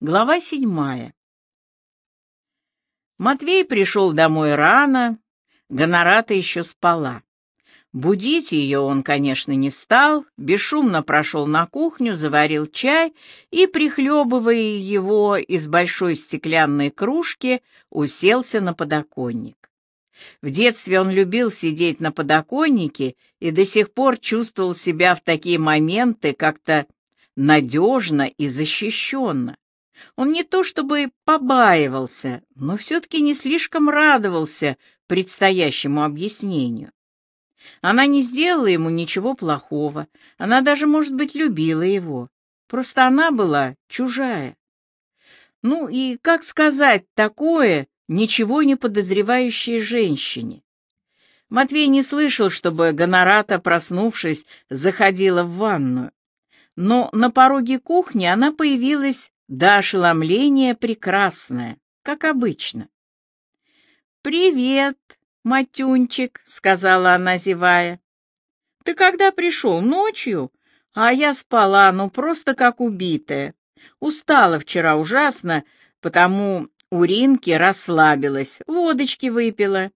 Глава седьмая. Матвей пришел домой рано, Гонората еще спала. Будить ее он, конечно, не стал, бесшумно прошел на кухню, заварил чай и, прихлебывая его из большой стеклянной кружки, уселся на подоконник. В детстве он любил сидеть на подоконнике и до сих пор чувствовал себя в такие моменты как-то надежно и защищенно. Он не то чтобы побаивался, но все-таки не слишком радовался предстоящему объяснению. Она не сделала ему ничего плохого, она даже, может быть, любила его. Просто она была чужая. Ну и как сказать такое ничего не подозревающей женщине? Матвей не слышал, чтобы Гонората, проснувшись, заходила в ванную. Но на пороге кухни она появилась до ошеломления прекрасная, как обычно. «Привет, Матюнчик», — сказала она, зевая. «Ты когда пришел? Ночью? А я спала, ну просто как убитая. Устала вчера ужасно, потому у Ринки расслабилась, водочки выпила.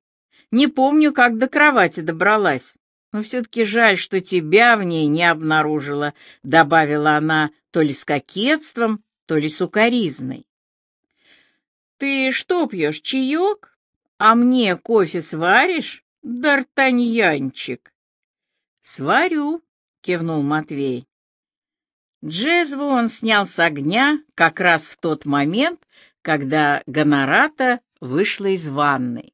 Не помню, как до кровати добралась. Но все-таки жаль, что тебя в ней не обнаружила», — добавила она то ли с кокетством, то ли сукоризной. «Ты что пьешь, чаек? А мне кофе сваришь, д'Артаньянчик?» «Сварю», — кивнул Матвей. Джезву он снял с огня как раз в тот момент, когда Гонората вышла из ванной.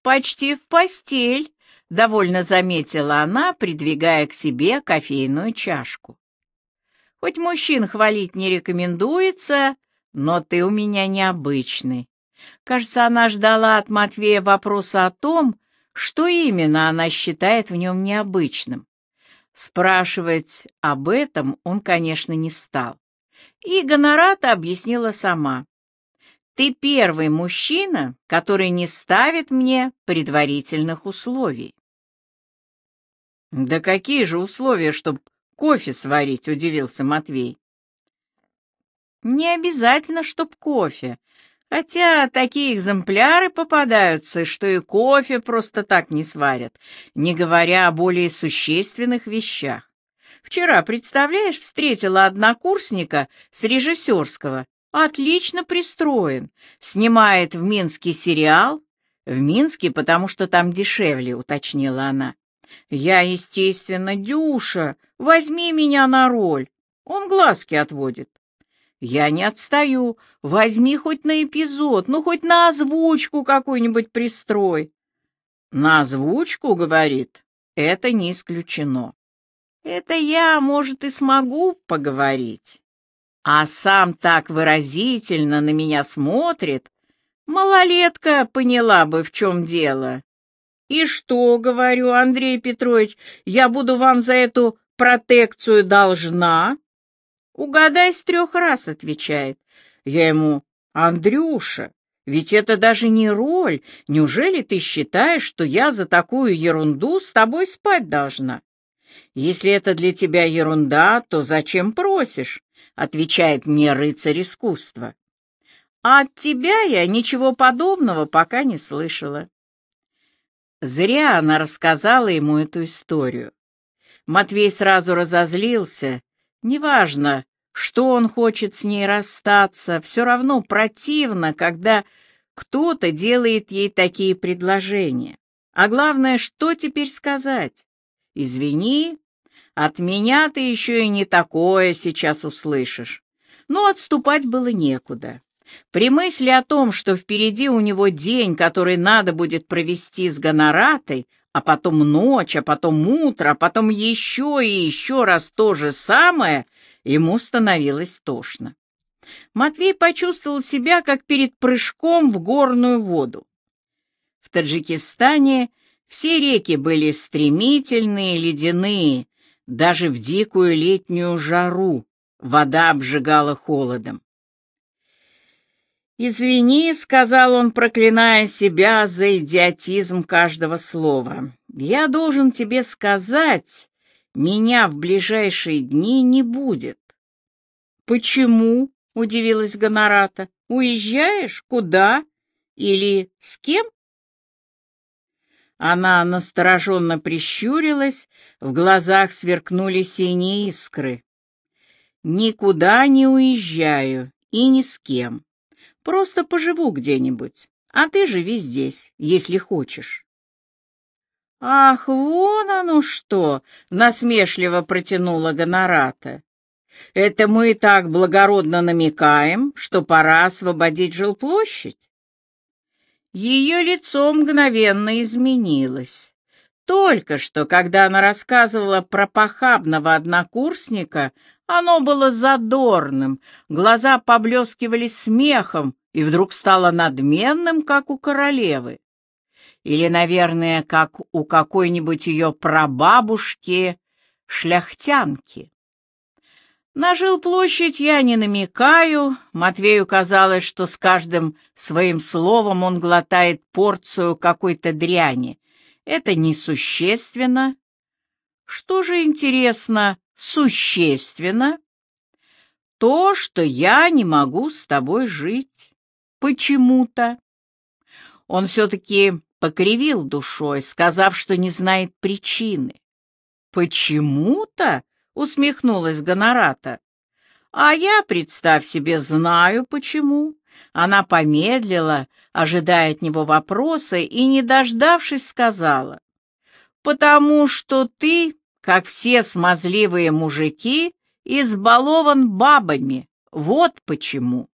«Почти в постель», — довольно заметила она, придвигая к себе кофейную чашку. Хоть мужчин хвалить не рекомендуется, но ты у меня необычный. Кажется, она ждала от Матвея вопроса о том, что именно она считает в нем необычным. Спрашивать об этом он, конечно, не стал. И Гонората объяснила сама. «Ты первый мужчина, который не ставит мне предварительных условий». «Да какие же условия, чтобы кофе сварить?» — удивился Матвей. «Не обязательно, чтоб кофе. Хотя такие экземпляры попадаются, что и кофе просто так не сварят, не говоря о более существенных вещах. Вчера, представляешь, встретила однокурсника с режиссерского. Отлично пристроен. Снимает в Минске сериал. В Минске, потому что там дешевле, уточнила она. Я, естественно, Дюша, возьми меня на роль. Он глазки отводит. Я не отстаю. Возьми хоть на эпизод, ну хоть на озвучку какую-нибудь пристрой. На озвучку, говорит, это не исключено. Это я, может, и смогу поговорить. А сам так выразительно на меня смотрит. Малолетка поняла бы, в чем дело. «И что, — говорю, Андрей Петрович, — я буду вам за эту протекцию должна?» «Угадай с трех раз», — отвечает. Я ему, «Андрюша, ведь это даже не роль. Неужели ты считаешь, что я за такую ерунду с тобой спать должна?» «Если это для тебя ерунда, то зачем просишь?» — отвечает мне рыцарь искусства. «А от тебя я ничего подобного пока не слышала». Зря она рассказала ему эту историю. Матвей сразу разозлился. Неважно, что он хочет с ней расстаться, все равно противно, когда кто-то делает ей такие предложения. А главное, что теперь сказать? Извини, от меня ты еще и не такое сейчас услышишь. Но отступать было некуда. При мысли о том, что впереди у него день, который надо будет провести с гоноратой, а потом ночь, а потом утро, а потом еще и еще раз то же самое, ему становилось тошно. Матвей почувствовал себя, как перед прыжком в горную воду. В Таджикистане все реки были стремительные, ледяные, даже в дикую летнюю жару вода обжигала холодом. «Извини», — сказал он, проклиная себя за идиотизм каждого слова. «Я должен тебе сказать, меня в ближайшие дни не будет». «Почему?» — удивилась Гонората. «Уезжаешь? Куда? Или с кем?» Она настороженно прищурилась, в глазах сверкнули синие искры. «Никуда не уезжаю и ни с кем. Просто поживу где-нибудь, а ты живи здесь, если хочешь». «Ах, вон оно что!» — насмешливо протянула Гонората. Это мы и так благородно намекаем, что пора освободить жилплощадь. Ее лицо мгновенно изменилось. Только что, когда она рассказывала про похабного однокурсника, оно было задорным, глаза поблескивали смехом и вдруг стало надменным, как у королевы. Или, наверное, как у какой-нибудь ее прабабушки-шляхтянки. На жилплощадь я не намекаю. Матвею казалось, что с каждым своим словом он глотает порцию какой-то дряни. Это несущественно. Что же интересно, существенно? То, что я не могу с тобой жить. Почему-то. Он все-таки покривил душой, сказав, что не знает причины. Почему-то? — усмехнулась Гонората. «А я, представь себе, знаю, почему». Она помедлила, ожидая от него вопроса, и, не дождавшись, сказала. «Потому что ты, как все смазливые мужики, избалован бабами. Вот почему».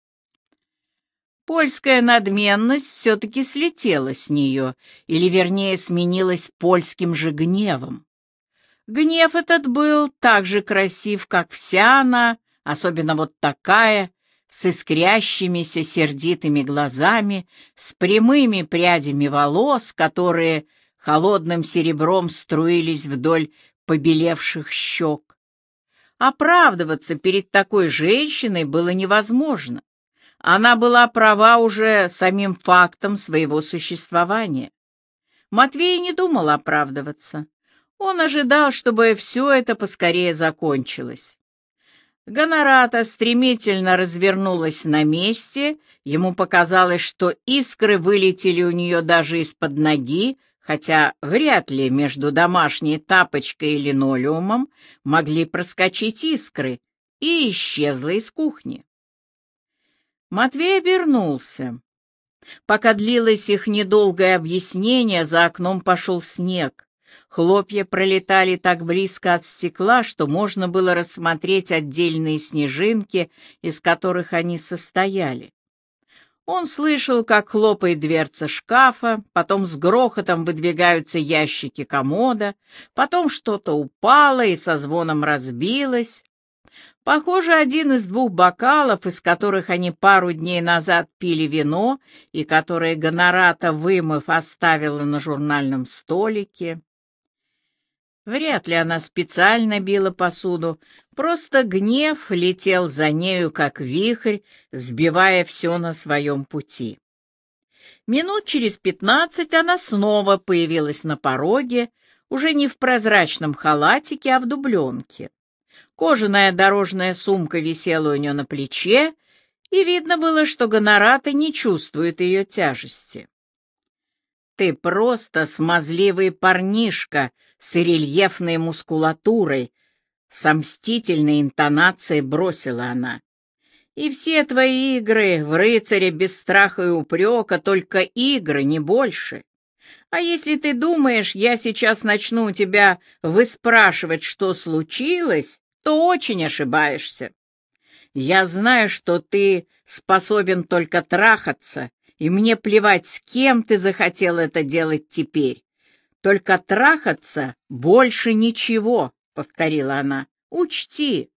Польская надменность все-таки слетела с нее, или, вернее, сменилась польским же гневом. Гнев этот был так же красив, как вся она, особенно вот такая, с искрящимися сердитыми глазами, с прямыми прядями волос, которые холодным серебром струились вдоль побелевших щек. Оправдываться перед такой женщиной было невозможно. Она была права уже самим фактом своего существования. Матвей не думал оправдываться. Он ожидал, чтобы все это поскорее закончилось. Гонората стремительно развернулась на месте, ему показалось, что искры вылетели у нее даже из-под ноги, хотя вряд ли между домашней тапочкой и линолеумом могли проскочить искры, и исчезла из кухни. Матвей обернулся. Пока длилось их недолгое объяснение, за окном пошел снег. Хлопья пролетали так близко от стекла, что можно было рассмотреть отдельные снежинки, из которых они состояли. Он слышал, как хлопает дверца шкафа, потом с грохотом выдвигаются ящики комода, потом что-то упало и со звоном разбилось. Похоже, один из двух бокалов, из которых они пару дней назад пили вино и которые Гонората, вымыв, оставила на журнальном столике. Вряд ли она специально била посуду, просто гнев летел за нею, как вихрь, сбивая все на своем пути. Минут через пятнадцать она снова появилась на пороге, уже не в прозрачном халатике, а в дубленке. Кожаная дорожная сумка висела у нее на плече, и видно было, что гонораты не чувствуют ее тяжести. «Ты просто смазливый парнишка», с рельефной мускулатурой, с мстительной интонацией бросила она. И все твои игры в рыцаре без страха и упрека только игры, не больше. А если ты думаешь, я сейчас начну у тебя выспрашивать, что случилось, то очень ошибаешься. Я знаю, что ты способен только трахаться, и мне плевать, с кем ты захотел это делать теперь. Только трахаться больше ничего, — повторила она. Учти,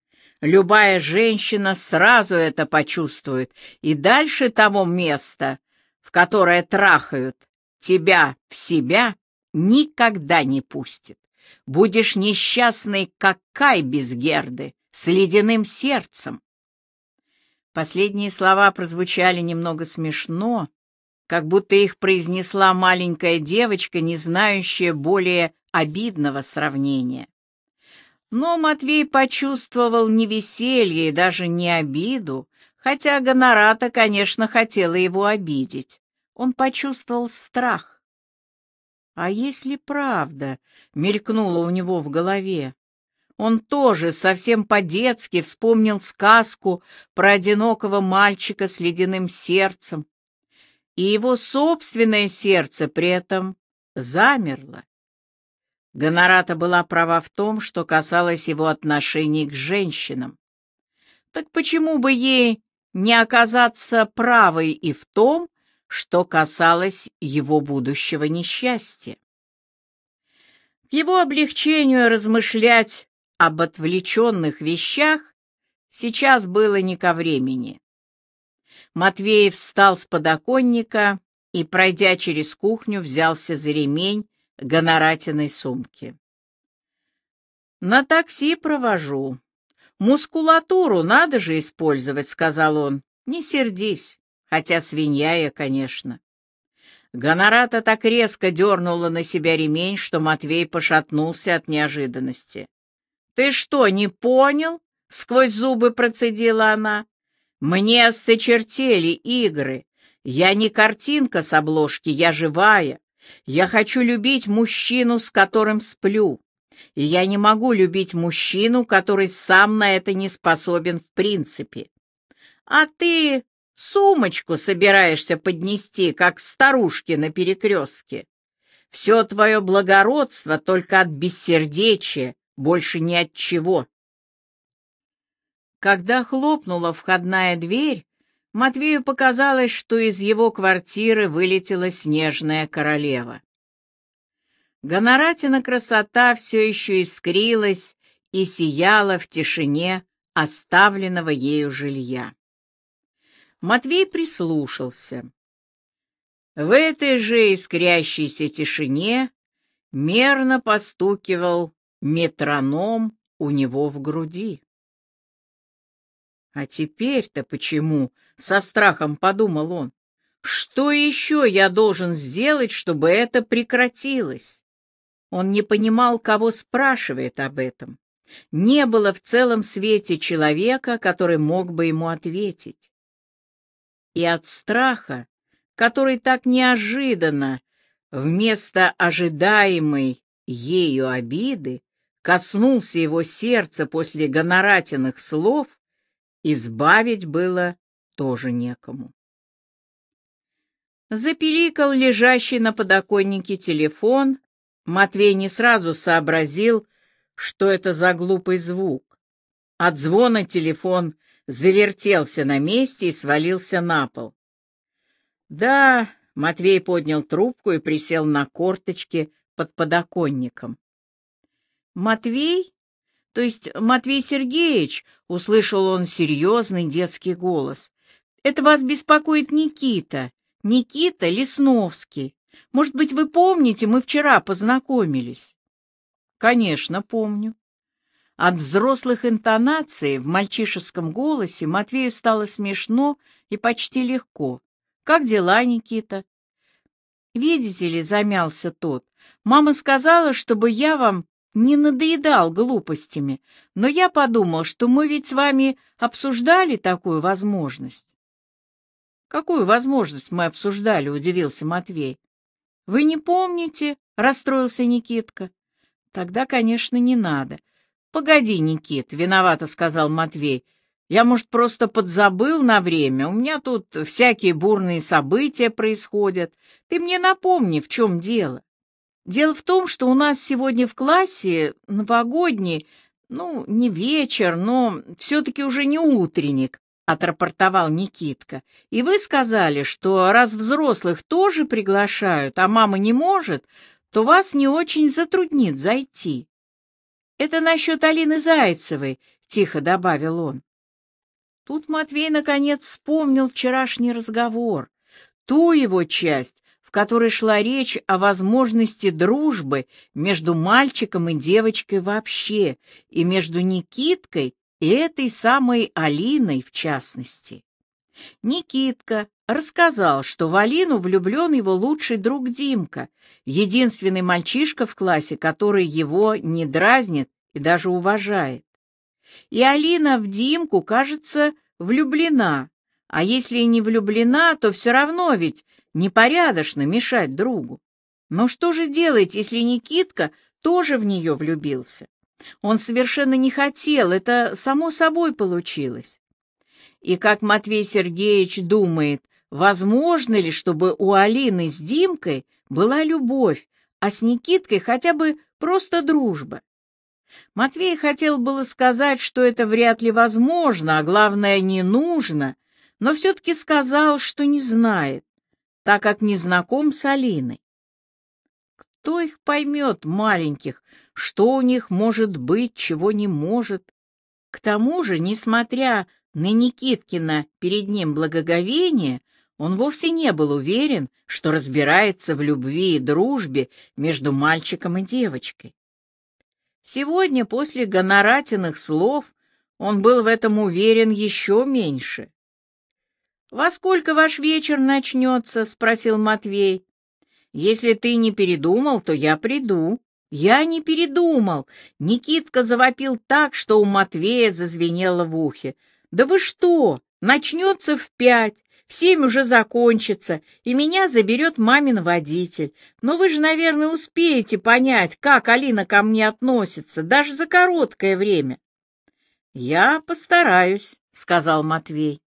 любая женщина сразу это почувствует, и дальше того места, в которое трахают, тебя в себя никогда не пустит. Будешь несчастный, как Кай без Герды, с ледяным сердцем. Последние слова прозвучали немного смешно, как будто их произнесла маленькая девочка, не знающая более обидного сравнения. Но Матвей почувствовал не веселье и даже не обиду, хотя Гонората, конечно, хотела его обидеть. Он почувствовал страх. А если правда, мелькнуло у него в голове, он тоже совсем по-детски вспомнил сказку про одинокого мальчика с ледяным сердцем, и его собственное сердце при этом замерло. Гонората была права в том, что касалось его отношений к женщинам. Так почему бы ей не оказаться правой и в том, что касалось его будущего несчастья? К его облегчению размышлять об отвлеченных вещах сейчас было не ко времени. Матвеев встал с подоконника и, пройдя через кухню, взялся за ремень гоноратиной сумки. «На такси провожу. Мускулатуру надо же использовать», — сказал он. «Не сердись, хотя свинья я, конечно». Гонората так резко дернула на себя ремень, что Матвей пошатнулся от неожиданности. «Ты что, не понял?» — сквозь зубы процедила она. «Мне осточертели игры. Я не картинка с обложки, я живая. Я хочу любить мужчину, с которым сплю. И я не могу любить мужчину, который сам на это не способен в принципе. А ты сумочку собираешься поднести, как старушки на перекрестке. Все твое благородство только от бессердечия, больше ни от чего. Когда хлопнула входная дверь, Матвею показалось, что из его квартиры вылетела снежная королева. Гоноратина красота все еще искрилась и сияла в тишине оставленного ею жилья. Матвей прислушался. В этой же искрящейся тишине мерно постукивал метроном у него в груди. А теперь-то почему? Со страхом подумал он. Что еще я должен сделать, чтобы это прекратилось? Он не понимал, кого спрашивает об этом. Не было в целом свете человека, который мог бы ему ответить. И от страха, который так неожиданно, вместо ожидаемой ею обиды, коснулся его сердца после гоноратиных слов, избавить было тоже некому. Запиликал лежащий на подоконнике телефон. Матвей не сразу сообразил, что это за глупый звук. От звона телефон завертелся на месте и свалился на пол. «Да», — Матвей поднял трубку и присел на корточки под подоконником. «Матвей? То есть Матвей Сергеевич?» — услышал он серьезный детский голос. «Это вас беспокоит Никита, Никита Лесновский. Может быть, вы помните, мы вчера познакомились?» «Конечно, помню». От взрослых интонаций в мальчишеском голосе Матвею стало смешно и почти легко. «Как дела, Никита?» «Видите ли», — замялся тот, — «мама сказала, чтобы я вам не надоедал глупостями, но я подумал, что мы ведь с вами обсуждали такую возможность». «Какую возможность мы обсуждали?» — удивился Матвей. «Вы не помните?» — расстроился Никитка. «Тогда, конечно, не надо». «Погоди, Никит», — виновато сказал Матвей. «Я, может, просто подзабыл на время. У меня тут всякие бурные события происходят. Ты мне напомни, в чем дело». Дело в том, что у нас сегодня в классе новогодний, ну, не вечер, но все-таки уже не утренник, — отрапортовал Никитка. И вы сказали, что раз взрослых тоже приглашают, а мама не может, то вас не очень затруднит зайти. Это насчет Алины Зайцевой, — тихо добавил он. Тут Матвей наконец вспомнил вчерашний разговор, ту его часть, в которой шла речь о возможности дружбы между мальчиком и девочкой вообще, и между Никиткой и этой самой Алиной в частности. Никитка рассказал, что в Алину влюблен его лучший друг Димка, единственный мальчишка в классе, который его не дразнит и даже уважает. И Алина в Димку, кажется, влюблена, а если и не влюблена, то все равно ведь непорядочно мешать другу. Но что же делать, если Никитка тоже в нее влюбился? Он совершенно не хотел, это само собой получилось. И как Матвей Сергеевич думает, возможно ли, чтобы у Алины с Димкой была любовь, а с Никиткой хотя бы просто дружба? Матвей хотел было сказать, что это вряд ли возможно, а главное, не нужно, но все-таки сказал, что не знает, так как не знаком с Алиной. Кто их поймет, маленьких, что у них может быть, чего не может? К тому же, несмотря на Никиткина перед ним благоговение, он вовсе не был уверен, что разбирается в любви и дружбе между мальчиком и девочкой. Сегодня, после гоноратиных слов, он был в этом уверен еще меньше. «Во сколько ваш вечер начнется?» — спросил Матвей. «Если ты не передумал, то я приду». «Я не передумал!» Никитка завопил так, что у Матвея зазвенело в ухе. «Да вы что? Начнется в пять, в семь уже закончится, и меня заберет мамин водитель. Но вы же, наверное, успеете понять, как Алина ко мне относится, даже за короткое время». «Я постараюсь», — сказал Матвей.